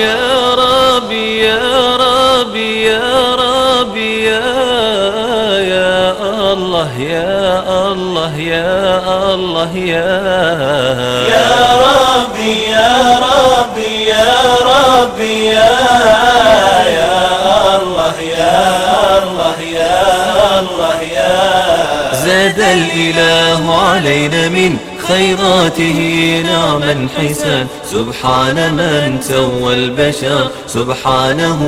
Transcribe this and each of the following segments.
يا ربي يا ربي يا ربي يا يا الله يا الله يا الله يا يا ربي يا ربي يا ربي يا يا الله يا الله يا الله يا زاد الإله علينا من خيراته نعما حسان سبحان من سوى البشر سبحانه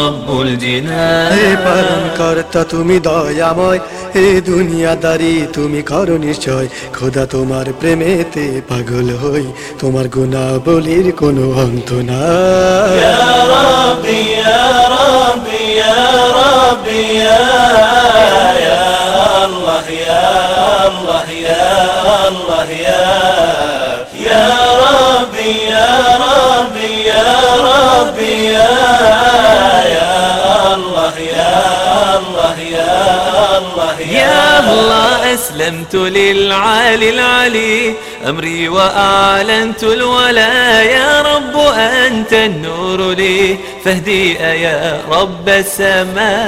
رب হে الجنان পালন কর্তা তুমি দয়াময় হে দুনিয়াদারি তুমি করো নিশ্চয় খোদা তোমার প্রেমেতে পাগল হই তোমার গুণা বলির কোনো অন্ত না يا ربي يا ربي يا ربي يا يا الله يا الله يا الله يا الله أسلمت للعالي العلي أمري وأعلنت الولا يا رب أنت النور لي فاهدي يا رب السماء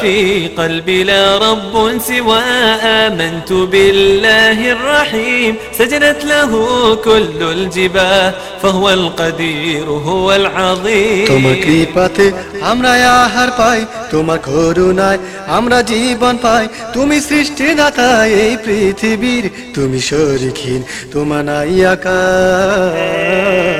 في قلبي لا رب سوى آمنت بالله الرحيم سجدت له كل الجباه فهو القدير هو العظيم তোমার কৃপাতে আমরা আহার পাই তোমার করুণায় আমরা জীবন পাই তুমি সৃষ্টি দাতা এই পৃথিবীর তুমি শরিখিন তোমার নাই আকার